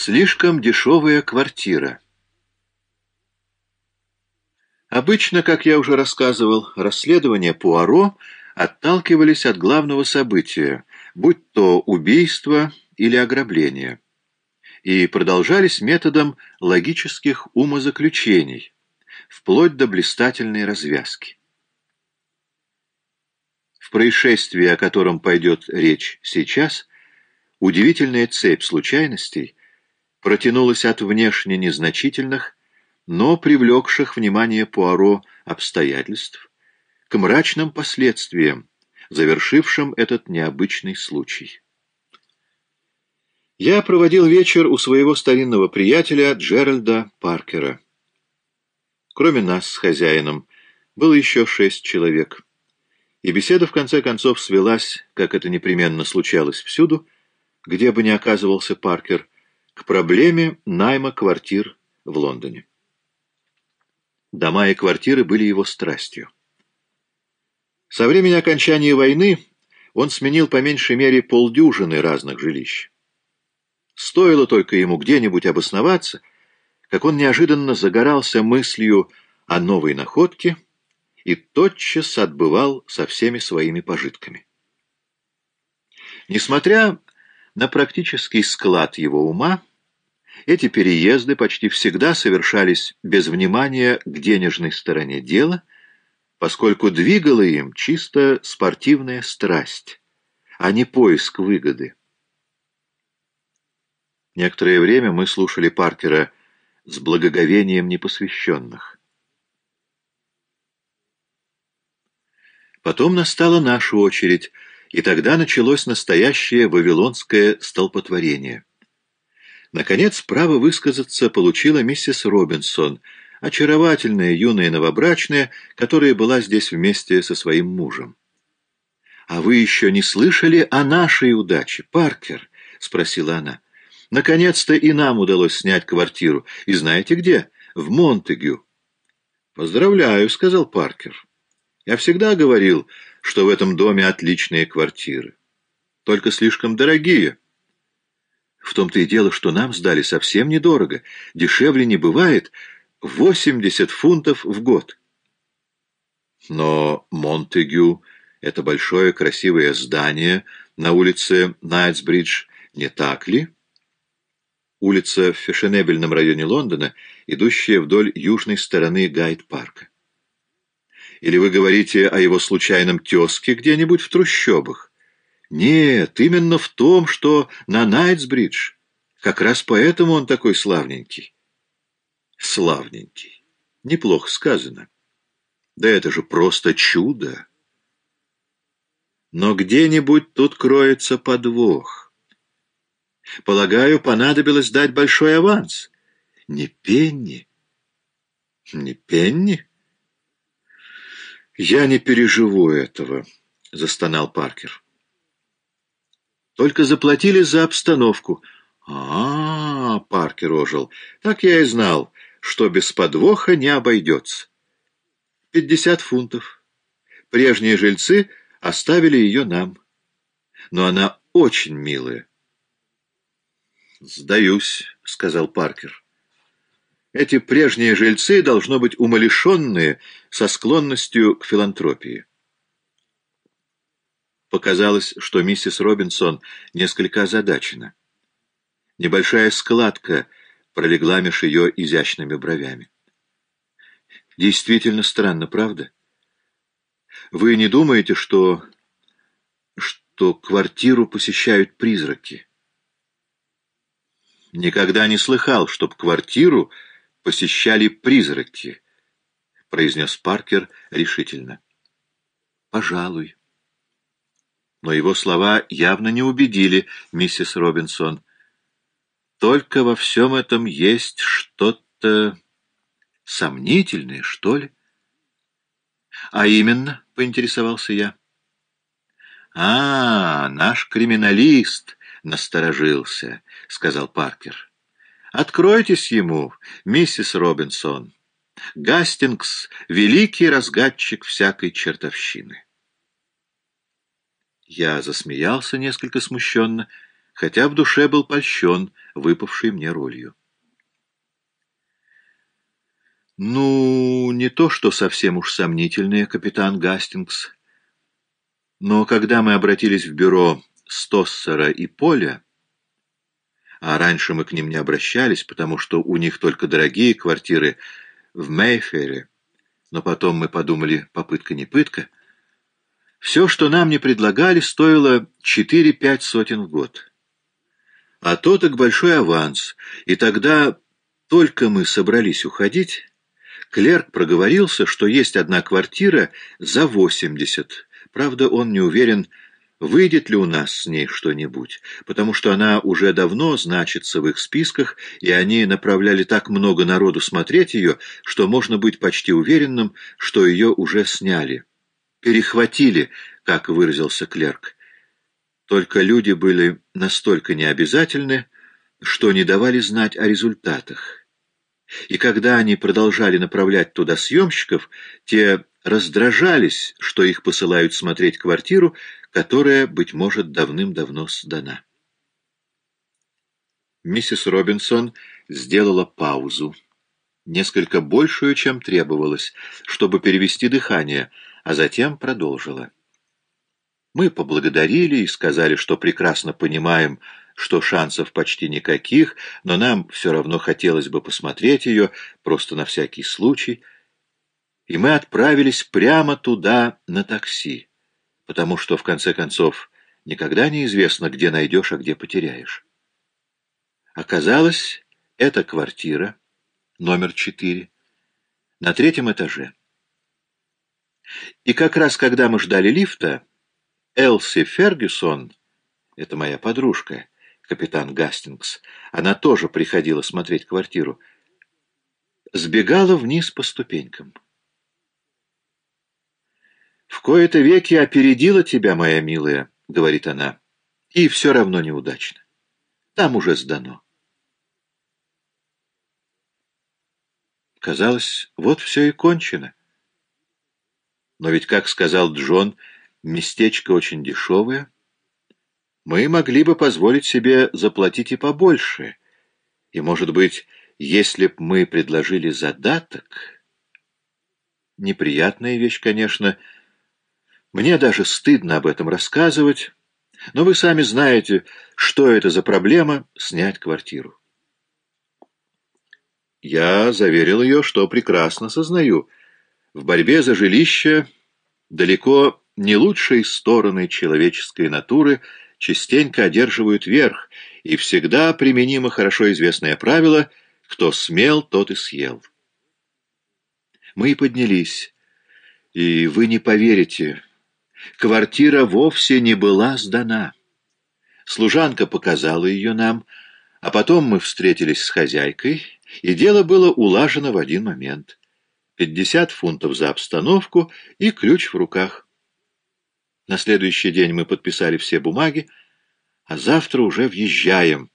Слишком дешевая квартира. Обычно, как я уже рассказывал, расследования Пуаро отталкивались от главного события, будь то убийство или ограбление, и продолжались методом логических умозаключений, вплоть до блистательной развязки. В происшествии, о котором пойдет речь сейчас, удивительная цепь случайностей протянулась от внешне незначительных, но привлекших внимание Пуаро обстоятельств к мрачным последствиям, завершившим этот необычный случай. Я проводил вечер у своего старинного приятеля Джеральда Паркера. Кроме нас с хозяином было еще шесть человек. И беседа в конце концов свелась, как это непременно случалось всюду, где бы ни оказывался Паркер, к проблеме найма квартир в Лондоне. Дома и квартиры были его страстью. Со времени окончания войны он сменил по меньшей мере полдюжины разных жилищ. Стоило только ему где-нибудь обосноваться, как он неожиданно загорался мыслью о новой находке и тотчас отбывал со всеми своими пожитками. Несмотря на практический склад его ума, эти переезды почти всегда совершались без внимания к денежной стороне дела, поскольку двигала им чисто спортивная страсть, а не поиск выгоды. Некоторое время мы слушали Паркера с благоговением непосвященных. Потом настала наша очередь, и тогда началось настоящее вавилонское столпотворение. Наконец, право высказаться получила миссис Робинсон, очаровательная юная новобрачная, которая была здесь вместе со своим мужем. «А вы еще не слышали о нашей удаче, Паркер?» — спросила она. «Наконец-то и нам удалось снять квартиру. И знаете где? В Монтегю». «Поздравляю», — сказал Паркер. «Я всегда говорил, что в этом доме отличные квартиры. Только слишком дорогие». В том-то и дело, что нам сдали совсем недорого. Дешевле не бывает. 80 фунтов в год. Но Монтегю — это большое красивое здание на улице Найтсбридж, не так ли? Улица в фешенебельном районе Лондона, идущая вдоль южной стороны Гайд-парка. Или вы говорите о его случайном тезке где-нибудь в трущобах? Нет, именно в том, что на Найтсбридж. Как раз поэтому он такой славненький. Славненький. Неплохо сказано. Да это же просто чудо. Но где-нибудь тут кроется подвох. Полагаю, понадобилось дать большой аванс. Не пенни. Не пенни? Я не переживу этого, застонал Паркер. Только заплатили за обстановку. А, -а, -а Паркер ожил. Так я и знал, что без подвоха не обойдется. Пятьдесят фунтов. Прежние жильцы оставили ее нам. Но она очень милая. «Сдаюсь», — сказал Паркер. «Эти прежние жильцы должно быть умалишенные со склонностью к филантропии». Показалось, что миссис Робинсон несколько озадачена. Небольшая складка пролегла меж ее изящными бровями. Действительно странно, правда? Вы не думаете, что... что квартиру посещают призраки? Никогда не слыхал, чтоб квартиру посещали призраки, произнес Паркер решительно. Пожалуй но его слова явно не убедили миссис Робинсон. Только во всем этом есть что-то сомнительное, что ли? А именно, — поинтересовался я. А, наш криминалист насторожился, — сказал Паркер. Откройтесь ему, миссис Робинсон. Гастингс — великий разгадчик всякой чертовщины. Я засмеялся несколько смущенно, хотя в душе был польщен выпавшей мне ролью. Ну, не то что совсем уж сомнительные, капитан Гастингс, но когда мы обратились в бюро Стоссера и Поля, а раньше мы к ним не обращались, потому что у них только дорогие квартиры в Мейфере, но потом мы подумали, попытка не пытка, все, что нам не предлагали, стоило 4-5 сотен в год. А то так большой аванс, и тогда только мы собрались уходить, Клерк проговорился, что есть одна квартира за 80. Правда, он не уверен, выйдет ли у нас с ней что-нибудь, потому что она уже давно значится в их списках, и они направляли так много народу смотреть ее, что можно быть почти уверенным, что ее уже сняли. Перехватили, как выразился клерк. Только люди были настолько необязательны, что не давали знать о результатах. И когда они продолжали направлять туда съемщиков, те раздражались, что их посылают смотреть квартиру, которая, быть может, давным-давно сдана. Миссис Робинсон сделала паузу, несколько большую, чем требовалось, чтобы перевести дыхание, а затем продолжила. Мы поблагодарили и сказали, что прекрасно понимаем, что шансов почти никаких, но нам все равно хотелось бы посмотреть ее, просто на всякий случай. И мы отправились прямо туда на такси, потому что, в конце концов, никогда не известно, где найдешь, а где потеряешь. Оказалось, это квартира, номер четыре, на третьем этаже. И как раз когда мы ждали лифта, Элси Фергюсон, это моя подружка, капитан Гастингс, она тоже приходила смотреть квартиру, сбегала вниз по ступенькам. «В кои-то веки опередила тебя, моя милая», — говорит она, — «и все равно неудачно. Там уже сдано». Казалось, вот все и кончено. Но ведь, как сказал Джон, местечко очень дешевое — мы могли бы позволить себе заплатить и побольше. И, может быть, если б мы предложили задаток... Неприятная вещь, конечно. Мне даже стыдно об этом рассказывать. Но вы сами знаете, что это за проблема — снять квартиру. Я заверил ее, что прекрасно сознаю. В борьбе за жилище далеко не лучшей стороны человеческой натуры — частенько одерживают верх, и всегда применимо хорошо известное правило «кто смел, тот и съел». Мы поднялись, и вы не поверите, квартира вовсе не была сдана. Служанка показала ее нам, а потом мы встретились с хозяйкой, и дело было улажено в один момент. Пятьдесят фунтов за обстановку и ключ в руках. На следующий день мы подписали все бумаги, а завтра уже въезжаем.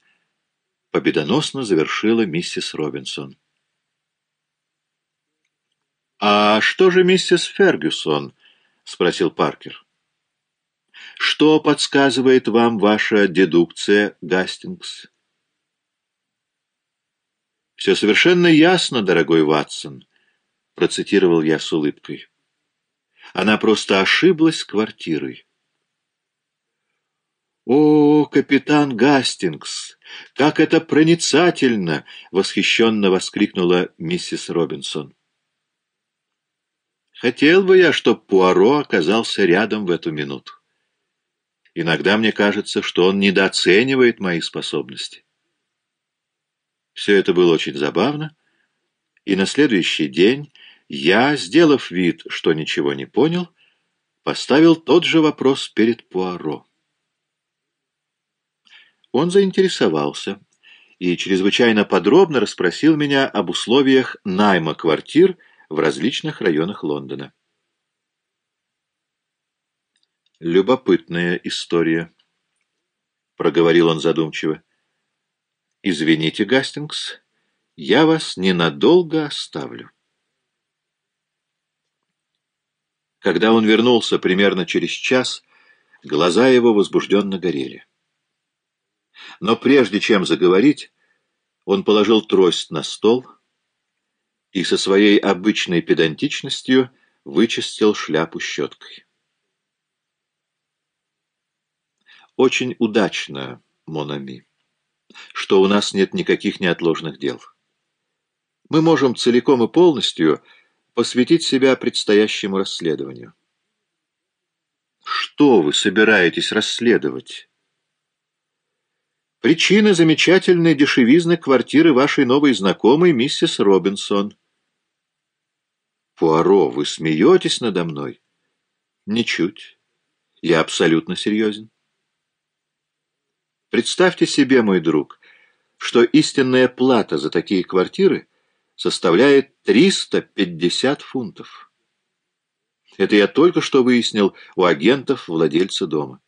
Победоносно завершила миссис Робинсон. «А что же миссис Фергюсон?» — спросил Паркер. «Что подсказывает вам ваша дедукция, Гастингс?» «Все совершенно ясно, дорогой Ватсон», — процитировал я с улыбкой. Она просто ошиблась квартирой. «О, капитан Гастингс, как это проницательно!» — восхищенно воскликнула миссис Робинсон. «Хотел бы я, чтоб Пуаро оказался рядом в эту минуту. Иногда мне кажется, что он недооценивает мои способности». Все это было очень забавно, и на следующий день я, сделав вид, что ничего не понял, поставил тот же вопрос перед Пуаро. Он заинтересовался и чрезвычайно подробно расспросил меня об условиях найма квартир в различных районах Лондона. «Любопытная история», — проговорил он задумчиво. «Извините, Гастингс, я вас ненадолго оставлю». Когда он вернулся примерно через час, глаза его возбужденно горели. Но прежде чем заговорить, он положил трость на стол и со своей обычной педантичностью вычистил шляпу щеткой. Очень удачно, Монами, что у нас нет никаких неотложных дел. Мы можем целиком и полностью посвятить себя предстоящему расследованию. Что вы собираетесь расследовать? Причина замечательной дешевизны квартиры вашей новой знакомой, миссис Робинсон. Пуаро, вы смеетесь надо мной? Ничуть. Я абсолютно серьезен. Представьте себе, мой друг, что истинная плата за такие квартиры составляет 350 фунтов. Это я только что выяснил у агентов владельца дома.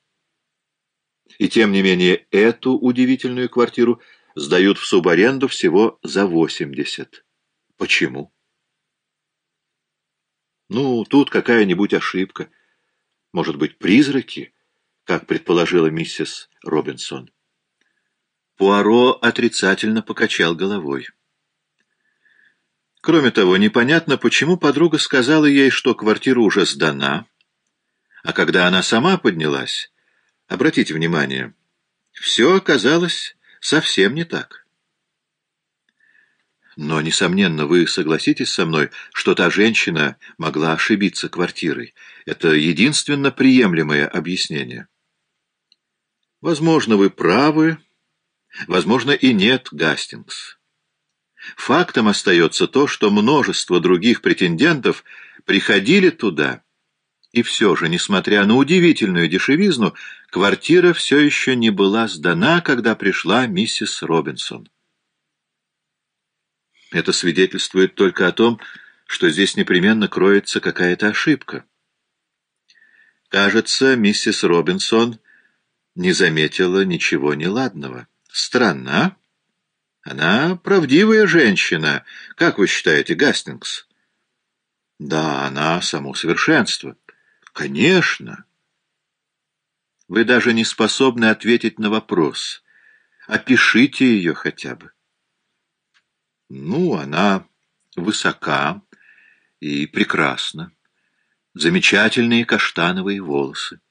И тем не менее эту удивительную квартиру сдают в субаренду всего за 80. Почему? Ну, тут какая-нибудь ошибка. Может быть, призраки, как предположила миссис Робинсон. Пуаро отрицательно покачал головой. Кроме того, непонятно, почему подруга сказала ей, что квартира уже сдана, а когда она сама поднялась, обратите внимание, все оказалось совсем не так. Но, несомненно, вы согласитесь со мной, что та женщина могла ошибиться квартирой. Это единственно приемлемое объяснение. Возможно, вы правы, возможно, и нет, Гастингс. Фактом остается то, что множество других претендентов приходили туда, и все же, несмотря на удивительную дешевизну, квартира все еще не была сдана, когда пришла миссис Робинсон. Это свидетельствует только о том, что здесь непременно кроется какая-то ошибка. Кажется, миссис Робинсон не заметила ничего неладного. Странно, а? Она правдивая женщина. Как вы считаете, Гастингс? Да, она само совершенство. Конечно. Вы даже не способны ответить на вопрос. Опишите ее хотя бы. Ну, она высока и прекрасна. Замечательные каштановые волосы.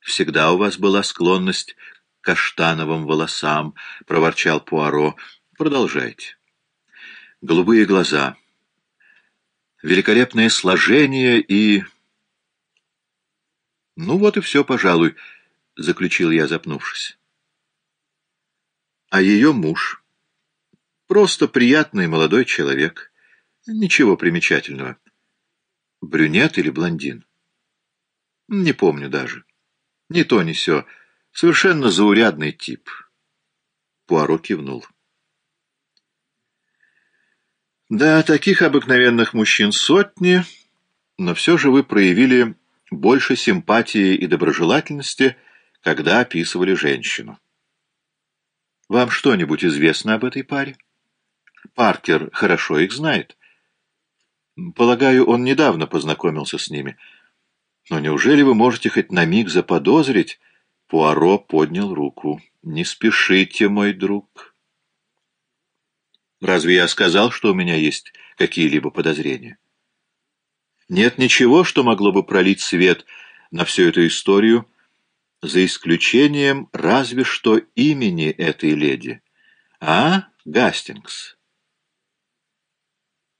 Всегда у вас была склонность каштановым волосам, — проворчал Пуаро. — Продолжайте. Голубые глаза. Великолепное сложение и... Ну вот и все, пожалуй, — заключил я, запнувшись. А ее муж? Просто приятный молодой человек. Ничего примечательного. Брюнет или блондин? Не помню даже. Ни то, ни сё. Совершенно заурядный тип. Пуаро кивнул. Да, таких обыкновенных мужчин сотни, но все же вы проявили больше симпатии и доброжелательности, когда описывали женщину. Вам что-нибудь известно об этой паре? Паркер хорошо их знает. Полагаю, он недавно познакомился с ними. Но неужели вы можете хоть на миг заподозрить, Пуаро поднял руку. «Не спешите, мой друг». «Разве я сказал, что у меня есть какие-либо подозрения?» «Нет ничего, что могло бы пролить свет на всю эту историю, за исключением разве что имени этой леди. А, Гастингс?»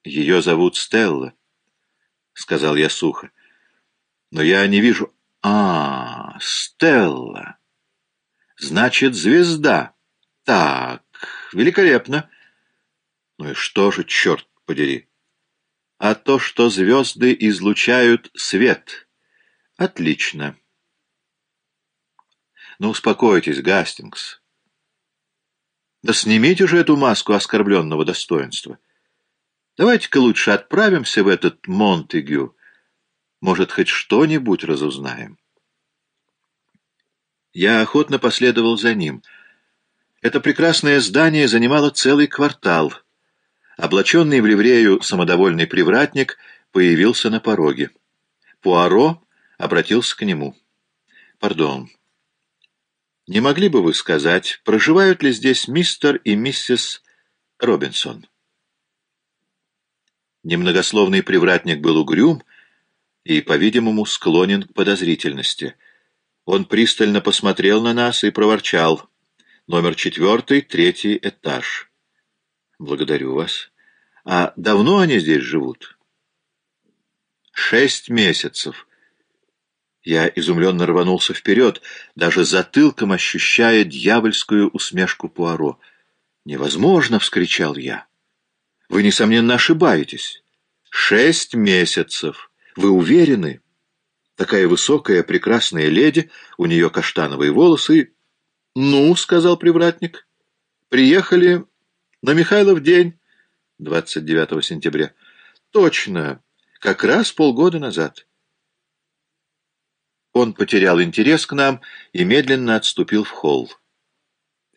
«Ее зовут Стелла», — сказал я сухо. «Но я не вижу...» А, Стелла. Значит, звезда. Так, великолепно. Ну и что же, черт подери? А то, что звезды излучают свет. Отлично. Ну, успокойтесь, Гастингс. Да снимите же эту маску оскорбленного достоинства. Давайте-ка лучше отправимся в этот Монтегю, может, хоть что-нибудь разузнаем. Я охотно последовал за ним. Это прекрасное здание занимало целый квартал. Облаченный в ливрею самодовольный привратник появился на пороге. Пуаро обратился к нему. «Пардон. Не могли бы вы сказать, проживают ли здесь мистер и миссис Робинсон? Немногословный привратник был угрюм и, по-видимому, склонен к подозрительности. Он пристально посмотрел на нас и проворчал. Номер четвертый, третий этаж. Благодарю вас. А давно они здесь живут? Шесть месяцев. Я изумленно рванулся вперед, даже затылком ощущая дьявольскую усмешку Пуаро. «Невозможно!» — вскричал я. «Вы, несомненно, ошибаетесь. Шесть месяцев. Вы уверены?» Такая высокая, прекрасная леди, у нее каштановые волосы. «Ну», — сказал привратник, — «приехали на Михайлов день, 29 сентября». «Точно, как раз полгода назад». Он потерял интерес к нам и медленно отступил в холл.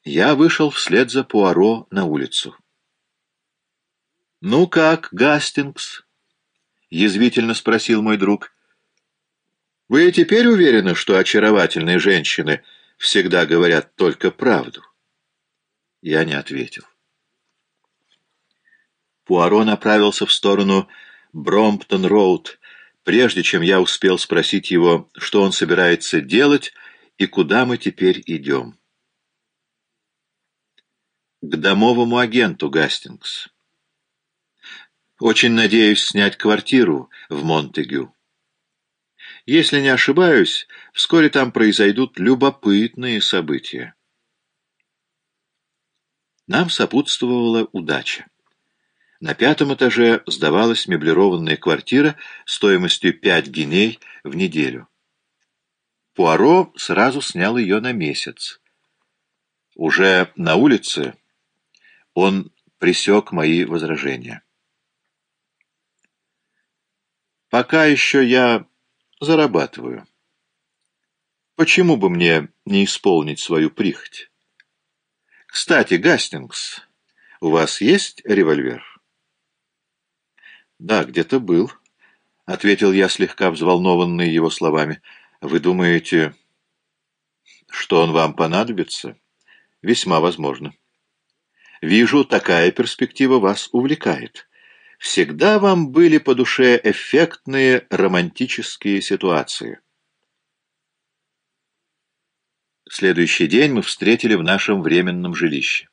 Я вышел вслед за Пуаро на улицу. «Ну как, Гастингс?» — язвительно спросил мой друг. «Вы теперь уверены, что очаровательные женщины всегда говорят только правду?» Я не ответил. Пуаро направился в сторону Бромптон-Роуд, прежде чем я успел спросить его, что он собирается делать и куда мы теперь идем. К домовому агенту Гастингс. Очень надеюсь снять квартиру в Монтегю. Если не ошибаюсь, вскоре там произойдут любопытные события. Нам сопутствовала удача. На пятом этаже сдавалась меблированная квартира стоимостью 5 гиней в неделю. Пуаро сразу снял ее на месяц. Уже на улице он пресек мои возражения. «Пока еще я зарабатываю. Почему бы мне не исполнить свою прихоть? Кстати, Гастингс, у вас есть револьвер?» «Да, где-то был», — ответил я, слегка взволнованный его словами. «Вы думаете, что он вам понадобится?» «Весьма возможно». «Вижу, такая перспектива вас увлекает. Всегда вам были по душе эффектные романтические ситуации». Следующий день мы встретили в нашем временном жилище.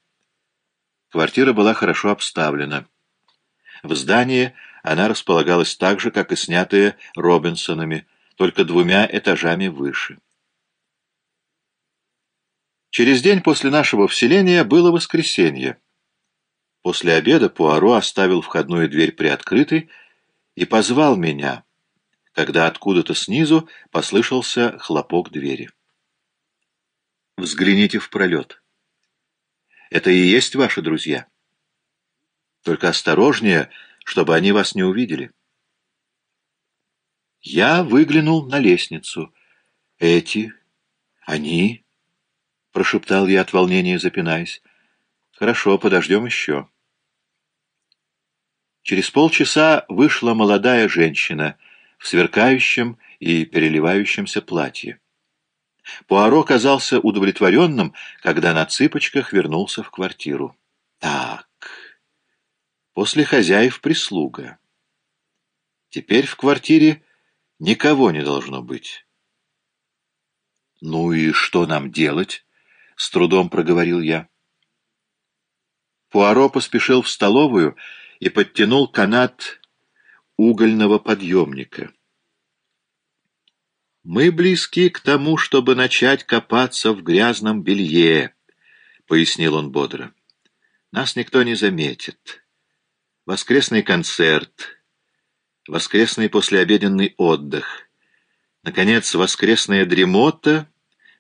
Квартира была хорошо обставлена. В здании она располагалась так же, как и снятая Робинсонами, только двумя этажами выше. Через день после нашего вселения было воскресенье. После обеда Пуаро оставил входную дверь приоткрытой и позвал меня, когда откуда-то снизу послышался хлопок двери. «Взгляните в пролет. Это и есть ваши друзья. Только осторожнее, чтобы они вас не увидели. Я выглянул на лестницу. Эти, они, прошептал я от волнения, запинаясь. Хорошо, подождем еще. Через полчаса вышла молодая женщина в сверкающем и переливающемся платье. Пуаро казался удовлетворенным, когда на цыпочках вернулся в квартиру. Так, После хозяев прислуга. Теперь в квартире никого не должно быть. «Ну и что нам делать?» — с трудом проговорил я. Пуаро поспешил в столовую и подтянул канат угольного подъемника. «Мы близки к тому, чтобы начать копаться в грязном белье», — пояснил он бодро. «Нас никто не заметит» воскресный концерт, воскресный послеобеденный отдых, наконец, воскресная дремота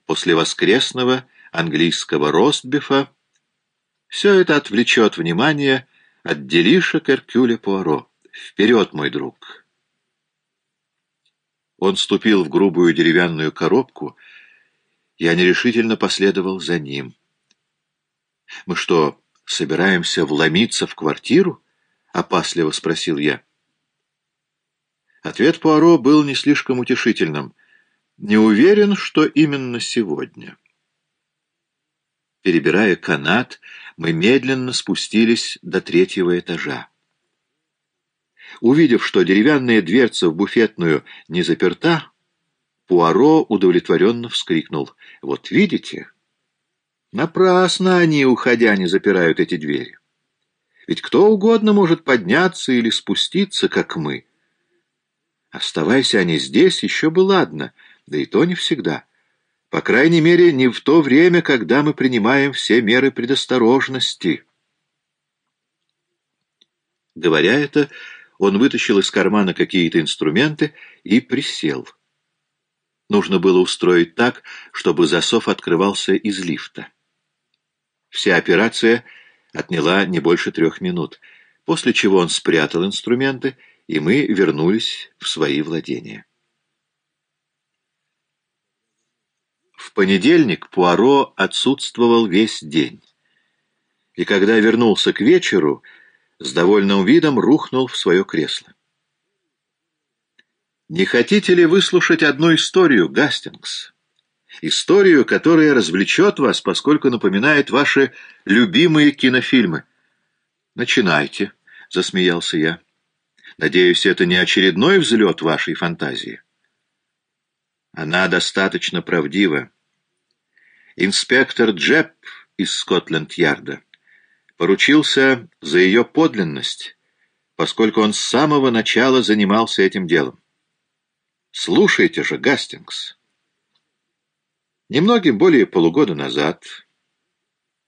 после воскресного английского ростбифа. Все это отвлечет внимание от делишек Эркюля Пуаро. Вперед, мой друг! Он ступил в грубую деревянную коробку, я нерешительно последовал за ним. Мы что, собираемся вломиться в квартиру? — опасливо спросил я. Ответ Пуаро был не слишком утешительным. «Не уверен, что именно сегодня». перебирая канат, мы медленно спустились до третьего этажа. Увидев, что деревянная дверца в буфетную не заперта, Пуаро удовлетворенно вскрикнул. «Вот видите? Напрасно они, уходя, не запирают эти двери. Ведь кто угодно может подняться или спуститься, как мы. Оставайся они здесь, еще бы ладно, да и то не всегда. По крайней мере, не в то время, когда мы принимаем все меры предосторожности». Говоря это, он вытащил из кармана какие-то инструменты и присел. Нужно было устроить так, чтобы засов открывался из лифта. Вся операция отняла не больше трех минут, после чего он спрятал инструменты, и мы вернулись в свои владения. В понедельник Пуаро отсутствовал весь день. И когда вернулся к вечеру, с довольным видом рухнул в свое кресло. Не хотите ли выслушать одну историю, Гастингс? Историю, которая развлечет вас, поскольку напоминает ваши любимые кинофильмы. Начинайте, — засмеялся я. Надеюсь, это не очередной взлет вашей фантазии. Она достаточно правдива. Инспектор Джеб из Скотленд-Ярда поручился за ее подлинность, поскольку он с самого начала занимался этим делом. Слушайте же, Гастингс. Немногим более полугода назад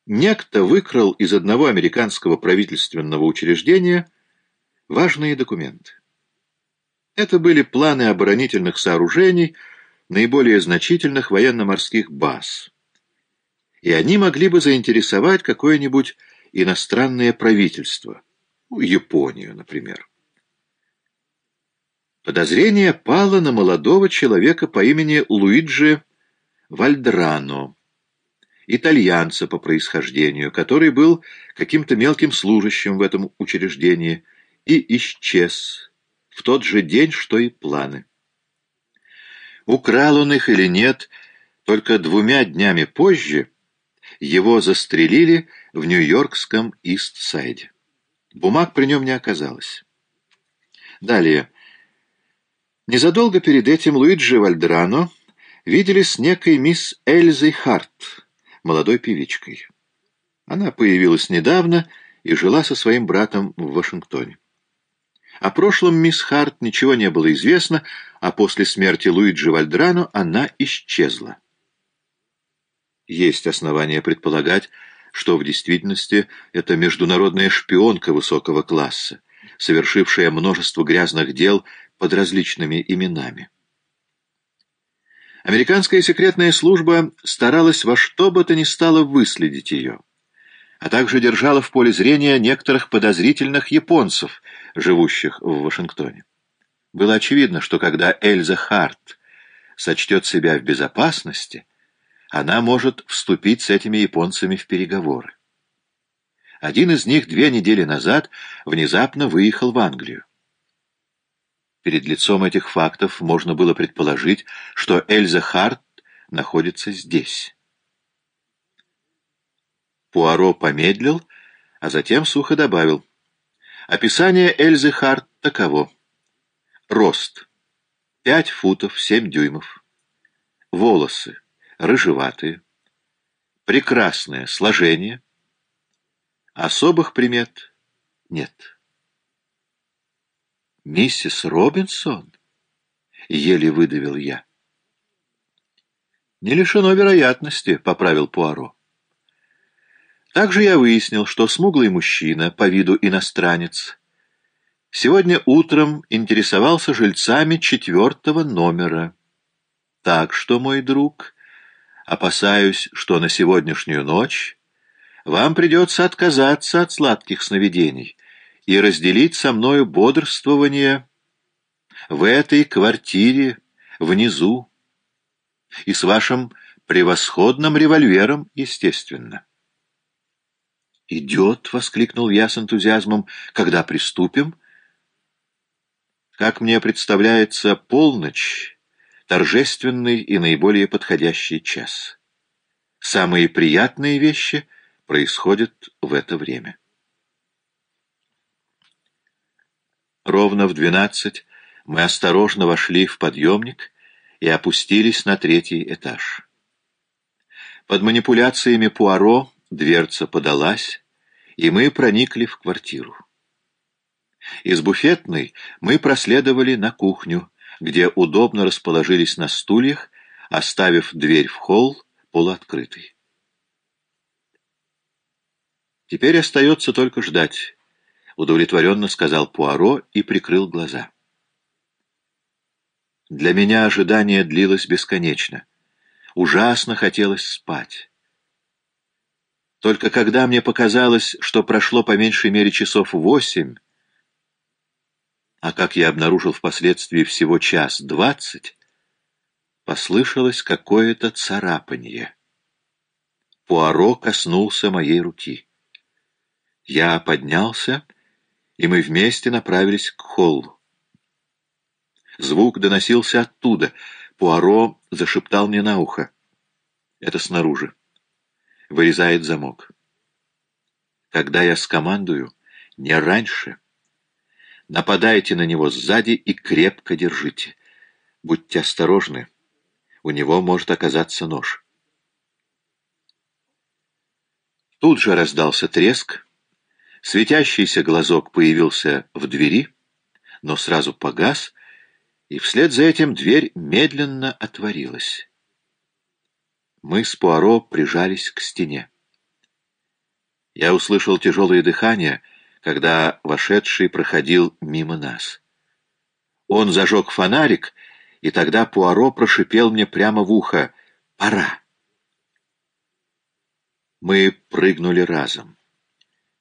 некто выкрал из одного американского правительственного учреждения важные документы. Это были планы оборонительных сооружений наиболее значительных военно-морских баз. И они могли бы заинтересовать какое-нибудь иностранное правительство, Японию, например. Подозрение пало на молодого человека по имени Луиджи Вальдрано, итальянца по происхождению, который был каким-то мелким служащим в этом учреждении и исчез в тот же день, что и планы. Украл он их или нет, только двумя днями позже его застрелили в нью-йоркском Ист-Сайде. Бумаг при нем не оказалось. Далее. Незадолго перед этим Луиджи Вальдрано видели с некой мисс Эльзой Харт, молодой певичкой. Она появилась недавно и жила со своим братом в Вашингтоне. О прошлом мисс Харт ничего не было известно, а после смерти Луиджи Вальдрано она исчезла. Есть основания предполагать, что в действительности это международная шпионка высокого класса, совершившая множество грязных дел под различными именами. Американская секретная служба старалась во что бы то ни стало выследить ее, а также держала в поле зрения некоторых подозрительных японцев, живущих в Вашингтоне. Было очевидно, что когда Эльза Харт сочтет себя в безопасности, она может вступить с этими японцами в переговоры. Один из них две недели назад внезапно выехал в Англию. Перед лицом этих фактов можно было предположить, что Эльза Харт находится здесь. Пуаро помедлил, а затем сухо добавил. Описание Эльзы Харт таково. Рост. пять футов семь дюймов. Волосы. Рыжеватые. Прекрасное сложение. Особых примет нет. «Миссис Робинсон?» — еле выдавил я. «Не лишено вероятности», — поправил Пуаро. Также я выяснил, что смуглый мужчина, по виду иностранец, сегодня утром интересовался жильцами четвертого номера. Так что, мой друг, опасаюсь, что на сегодняшнюю ночь вам придется отказаться от сладких сновидений и разделить со мною бодрствование в этой квартире внизу и с вашим превосходным револьвером, естественно. «Идет!» — воскликнул я с энтузиазмом. «Когда приступим?» «Как мне представляется, полночь — торжественный и наиболее подходящий час. Самые приятные вещи происходят в это время. Ровно в двенадцать мы осторожно вошли в подъемник и опустились на третий этаж. Под манипуляциями Пуаро дверца подалась, и мы проникли в квартиру. Из буфетной мы проследовали на кухню, где удобно расположились на стульях, оставив дверь в холл полуоткрытой. Теперь остается только ждать, — удовлетворенно сказал Пуаро и прикрыл глаза. Для меня ожидание длилось бесконечно. Ужасно хотелось спать. Только когда мне показалось, что прошло по меньшей мере часов восемь, а как я обнаружил впоследствии всего час двадцать, послышалось какое-то царапанье. Пуаро коснулся моей руки. Я поднялся, и мы вместе направились к холлу. Звук доносился оттуда. Пуаро зашептал мне на ухо. Это снаружи. Вырезает замок. Когда я скомандую, не раньше — Нападайте на него сзади и крепко держите. Будьте осторожны. У него может оказаться нож. Тут же раздался треск. Светящийся глазок появился в двери, но сразу погас, и вслед за этим дверь медленно отворилась. Мы с Пуаро прижались к стене. Я услышал тяжелое дыхание — когда вошедший проходил мимо нас. Он зажег фонарик, и тогда Пуаро прошипел мне прямо в ухо «Пора!». Мы прыгнули разом.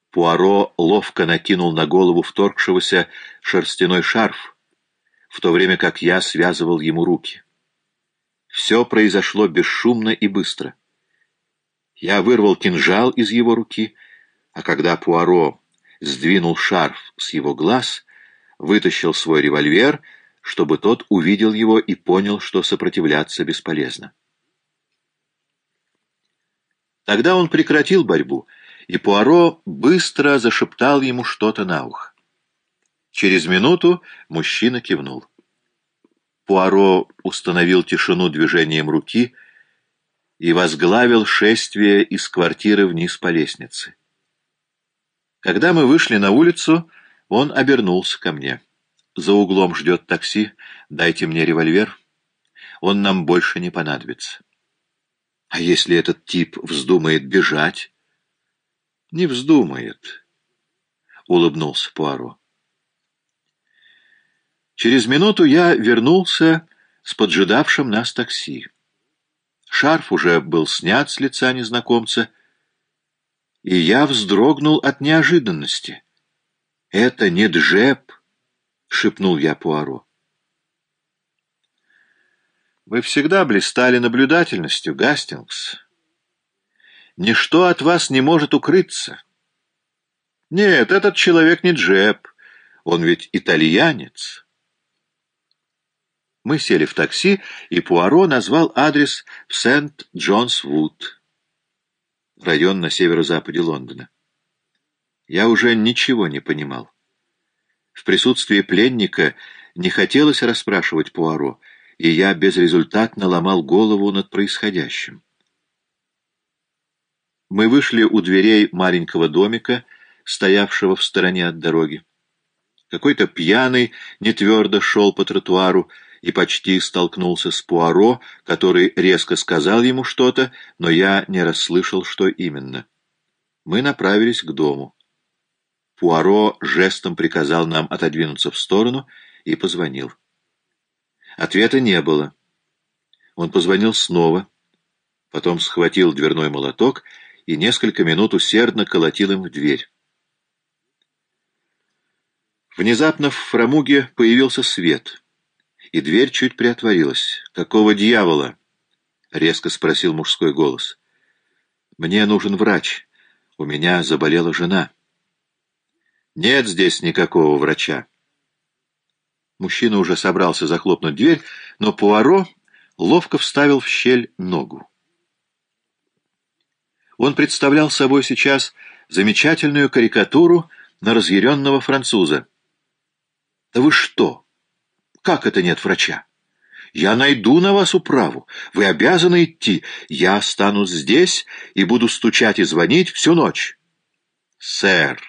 Пуаро ловко накинул на голову вторгшегося шерстяной шарф, в то время как я связывал ему руки. Все произошло бесшумно и быстро. Я вырвал кинжал из его руки, а когда Пуаро сдвинул шарф с его глаз, вытащил свой револьвер, чтобы тот увидел его и понял, что сопротивляться бесполезно. Тогда он прекратил борьбу, и Пуаро быстро зашептал ему что-то на ухо. Через минуту мужчина кивнул. Пуаро установил тишину движением руки и возглавил шествие из квартиры вниз по лестнице. Когда мы вышли на улицу, он обернулся ко мне. «За углом ждет такси. Дайте мне револьвер. Он нам больше не понадобится». «А если этот тип вздумает бежать?» «Не вздумает», — улыбнулся Пуаро. Через минуту я вернулся с поджидавшим нас такси. Шарф уже был снят с лица незнакомца, и я вздрогнул от неожиданности. «Это не Джеб!» — шепнул я Пуаро. «Вы всегда блистали наблюдательностью, Гастингс. Ничто от вас не может укрыться. Нет, этот человек не Джеб, он ведь итальянец». Мы сели в такси, и Пуаро назвал адрес в Сент-Джонс-Вуд район на северо-западе Лондона. Я уже ничего не понимал. В присутствии пленника не хотелось расспрашивать Пуаро, и я безрезультатно ломал голову над происходящим. Мы вышли у дверей маленького домика, стоявшего в стороне от дороги. Какой-то пьяный нетвердо шел по тротуару, и почти столкнулся с Пуаро, который резко сказал ему что-то, но я не расслышал, что именно. Мы направились к дому. Пуаро жестом приказал нам отодвинуться в сторону и позвонил. Ответа не было. Он позвонил снова, потом схватил дверной молоток и несколько минут усердно колотил им в дверь. Внезапно в фрамуге появился свет — и дверь чуть приотворилась. «Какого дьявола?» — резко спросил мужской голос. «Мне нужен врач. У меня заболела жена». «Нет здесь никакого врача». Мужчина уже собрался захлопнуть дверь, но Пуаро ловко вставил в щель ногу. Он представлял собой сейчас замечательную карикатуру на разъяренного француза. «Да вы что? Как это нет врача? Я найду на вас управу. Вы обязаны идти. Я останусь здесь и буду стучать и звонить всю ночь». «Сэр!»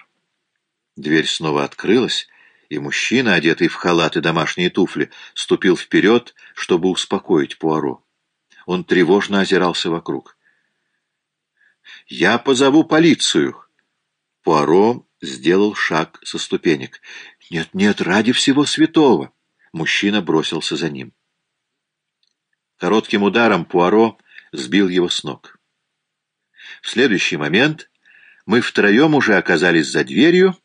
Дверь снова открылась, и мужчина, одетый в халат и домашние туфли, ступил вперед, чтобы успокоить Пуаро. Он тревожно озирался вокруг. «Я позову полицию!» Пуаро сделал шаг со ступенек. «Нет, нет, ради всего святого!» Мужчина бросился за ним. Коротким ударом Пуаро сбил его с ног. В следующий момент мы втроем уже оказались за дверью,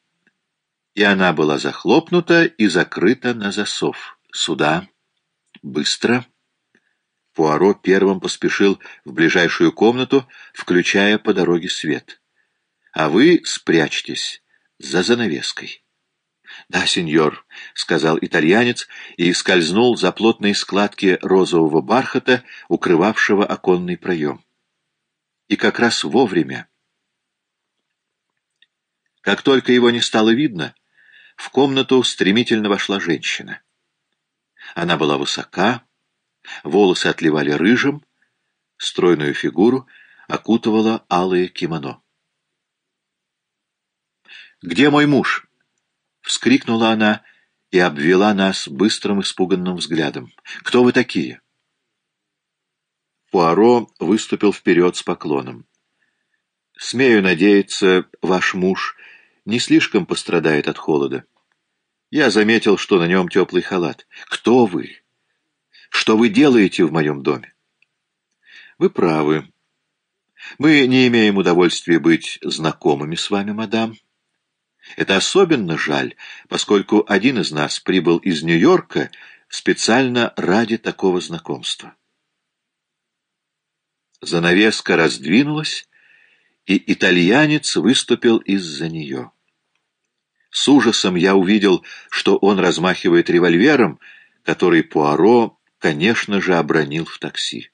и она была захлопнута и закрыта на засов. Сюда. Быстро. Пуаро первым поспешил в ближайшую комнату, включая по дороге свет. А вы спрячьтесь за занавеской. «Да, сеньор», — сказал итальянец и скользнул за плотные складки розового бархата, укрывавшего оконный проем. И как раз вовремя. Как только его не стало видно, в комнату стремительно вошла женщина. Она была высока, волосы отливали рыжим, стройную фигуру окутывала алое кимоно. «Где мой муж?» — вскрикнула она и обвела нас быстрым испуганным взглядом. «Кто вы такие?» Пуаро выступил вперед с поклоном. «Смею надеяться, ваш муж не слишком пострадает от холода. Я заметил, что на нем теплый халат. Кто вы? Что вы делаете в моем доме? Вы правы. Мы не имеем удовольствия быть знакомыми с вами, мадам. Это особенно жаль, поскольку один из нас прибыл из Нью-Йорка специально ради такого знакомства. Занавеска раздвинулась, и итальянец выступил из-за нее. С ужасом я увидел, что он размахивает револьвером, который Пуаро, конечно же, обронил в такси.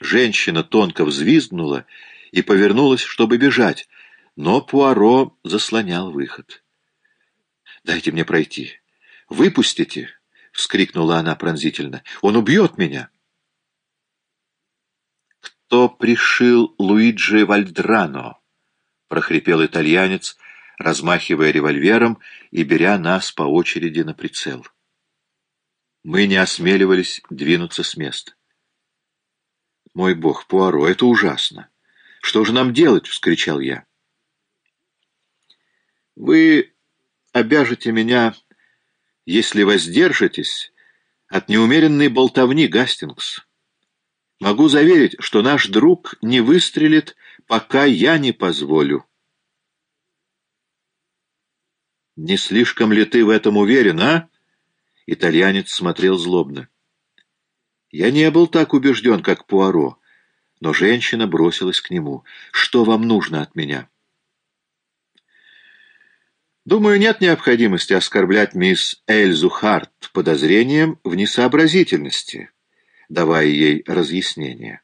Женщина тонко взвизгнула и повернулась, чтобы бежать, но Пуаро заслонял выход. «Дайте мне пройти. Выпустите!» — вскрикнула она пронзительно. «Он убьет меня!» «Кто пришил Луиджи Вальдрано?» — прохрипел итальянец, размахивая револьвером и беря нас по очереди на прицел. Мы не осмеливались двинуться с места. «Мой бог, Пуаро, это ужасно! Что же нам делать?» — вскричал я. «Вы обяжете меня, если воздержитесь от неумеренной болтовни, Гастингс. Могу заверить, что наш друг не выстрелит, пока я не позволю». «Не слишком ли ты в этом уверен, а?» Итальянец смотрел злобно. «Я не был так убежден, как Пуаро, но женщина бросилась к нему. Что вам нужно от меня?» Думаю, нет необходимости оскорблять мисс Эльзу Харт подозрением в несообразительности, давая ей разъяснение.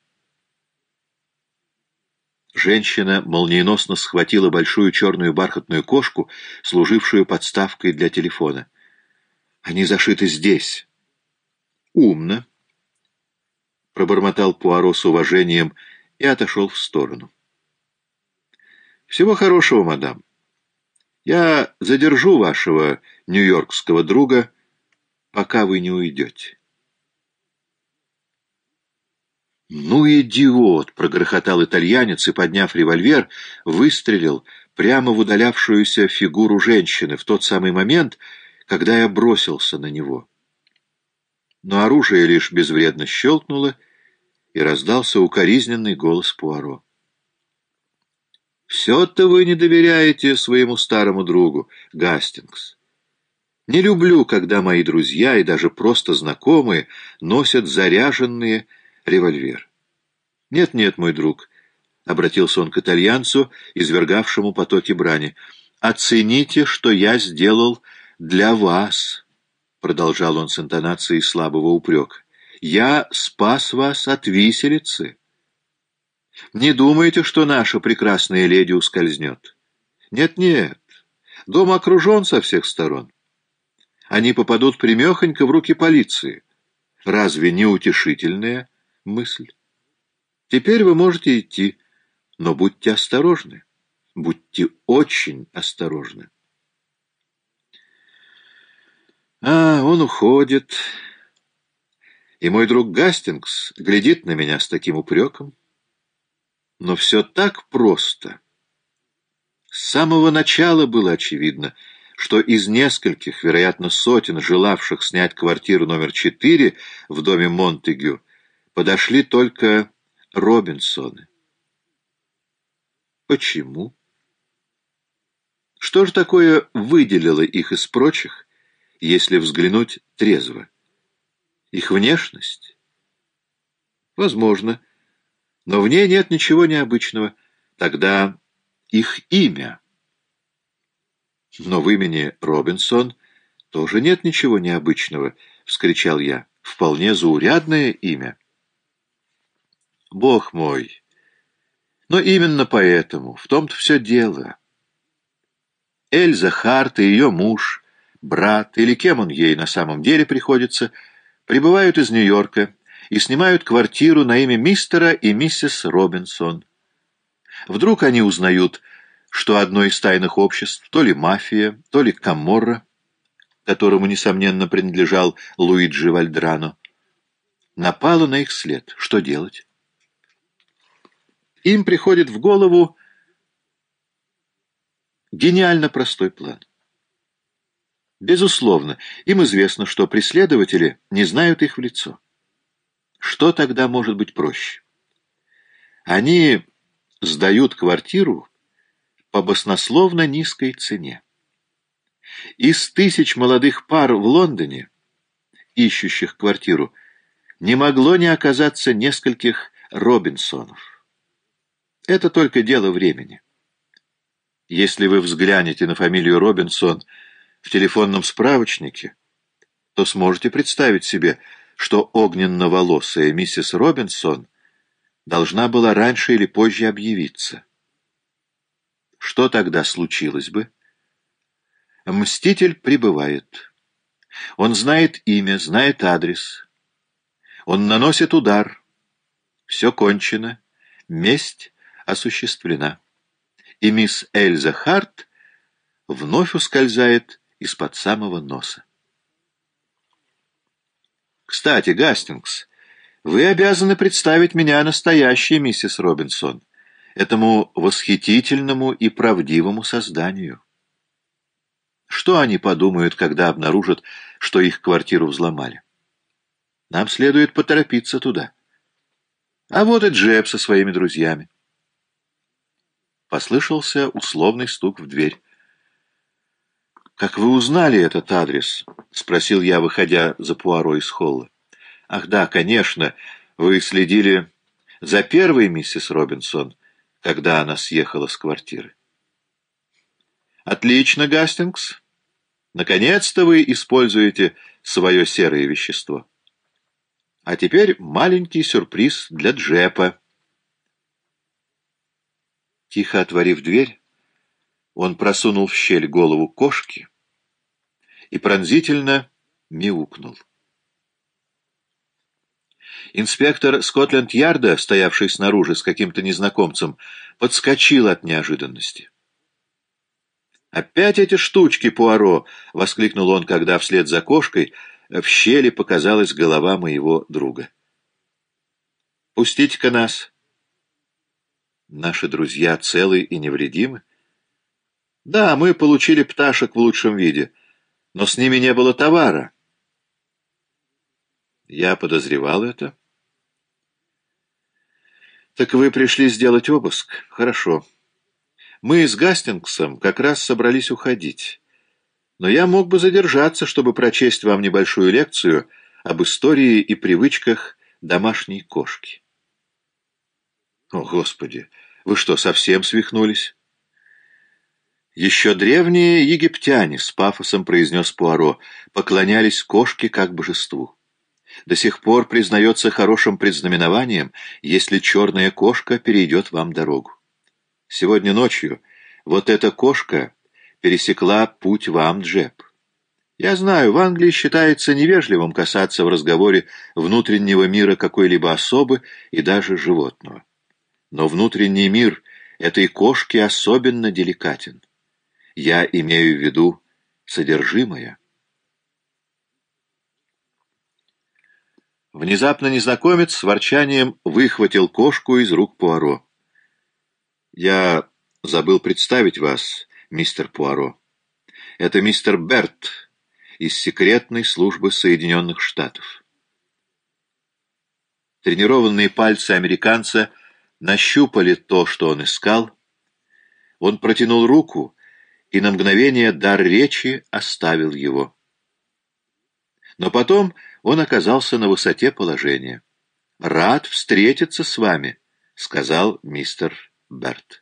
Женщина молниеносно схватила большую черную бархатную кошку, служившую подставкой для телефона. «Они зашиты здесь». «Умно», — пробормотал Пуаро с уважением и отошел в сторону. «Всего хорошего, мадам. Я задержу вашего нью-йоркского друга, пока вы не уйдете». «Ну, идиот!» — прогрохотал итальянец и, подняв револьвер, выстрелил прямо в удалявшуюся фигуру женщины в тот самый момент, когда я бросился на него. Но оружие лишь безвредно щелкнуло, и раздался укоризненный голос Пуаро. «Все-то вы не доверяете своему старому другу, Гастингс. Не люблю, когда мои друзья и даже просто знакомые носят заряженные револьвер. «Нет-нет, мой друг», — обратился он к итальянцу, извергавшему потоки брани, — «оцените, что я сделал для вас», — продолжал он с интонацией слабого упрека. «Я спас вас от виселицы». Не думаете, что наша прекрасная леди ускользнет? Нет-нет, дом окружен со всех сторон. Они попадут примехонько в руки полиции. Разве не утешительная мысль? Теперь вы можете идти, но будьте осторожны. Будьте очень осторожны. А, он уходит. И мой друг Гастингс глядит на меня с таким упреком. Но все так просто. С самого начала было очевидно, что из нескольких, вероятно, сотен желавших снять квартиру номер четыре в доме Монтегю подошли только Робинсоны. Почему? Что же такое выделило их из прочих, если взглянуть трезво? Их внешность? Возможно. Но в ней нет ничего необычного. Тогда их имя. Но в имени Робинсон тоже нет ничего необычного, — вскричал я. Вполне заурядное имя. Бог мой! Но именно поэтому, в том-то все дело. Эльза Харт и ее муж, брат, или кем он ей на самом деле приходится, прибывают из Нью-Йорка, и снимают квартиру на имя мистера и миссис Робинсон. Вдруг они узнают, что одно из тайных обществ, то ли мафия, то ли Каморра, которому, несомненно, принадлежал Луиджи Вальдрано, напало на их след. Что делать? Им приходит в голову гениально простой план. Безусловно, им известно, что преследователи не знают их в лицо. Что тогда может быть проще? Они сдают квартиру по баснословно низкой цене. Из тысяч молодых пар в Лондоне, ищущих квартиру, не могло не оказаться нескольких Робинсонов. Это только дело времени. Если вы взглянете на фамилию Робинсон в телефонном справочнике, то сможете представить себе, что огненно-волосая миссис Робинсон должна была раньше или позже объявиться. Что тогда случилось бы? Мститель прибывает. Он знает имя, знает адрес. Он наносит удар. Все кончено. Месть осуществлена. И мисс Эльза Харт вновь ускользает из-под самого носа. Кстати, Гастингс, вы обязаны представить меня настоящей миссис Робинсон, этому восхитительному и правдивому созданию. Что они подумают, когда обнаружат, что их квартиру взломали? Нам следует поторопиться туда. А вот и Джеб со своими друзьями. Послышался условный стук в дверь. «Как вы узнали этот адрес?» — спросил я, выходя за Пуаро из холла. «Ах да, конечно, вы следили за первой миссис Робинсон, когда она съехала с квартиры». «Отлично, Гастингс. Наконец-то вы используете свое серое вещество. А теперь маленький сюрприз для Джепа». Тихо отворив дверь, он просунул в щель голову кошки и пронзительно мяукнул. Инспектор Скотленд-Ярда, стоявший снаружи с каким-то незнакомцем, подскочил от неожиданности. «Опять эти штучки, Пуаро!» — воскликнул он, когда вслед за кошкой в щели показалась голова моего друга. «Пустите-ка нас!» «Наши друзья целы и невредимы?» «Да, мы получили пташек в лучшем виде, но с ними не было товара». Я подозревал это. Так вы пришли сделать обыск? Хорошо. Мы с Гастингсом как раз собрались уходить. Но я мог бы задержаться, чтобы прочесть вам небольшую лекцию об истории и привычках домашней кошки. О, Господи! Вы что, совсем свихнулись? Еще древние египтяне, с пафосом произнес Пуаро, поклонялись кошке как божеству. до сих пор признается хорошим предзнаменованием, если черная кошка перейдет вам дорогу. Сегодня ночью вот эта кошка пересекла путь вам, Джеб. Я знаю, в Англии считается невежливым касаться в разговоре внутреннего мира какой-либо особы и даже животного. Но внутренний мир этой кошки особенно деликатен. Я имею в виду содержимое. Внезапно незнакомец с ворчанием выхватил кошку из рук Пуаро. «Я забыл представить вас, мистер Пуаро. Это мистер Берт из секретной службы Соединенных Штатов». Тренированные пальцы американца нащупали то, что он искал. Он протянул руку, и на мгновение дар речи оставил его. Но потом он оказался на высоте положения. «Рад встретиться с вами», — сказал мистер Берт.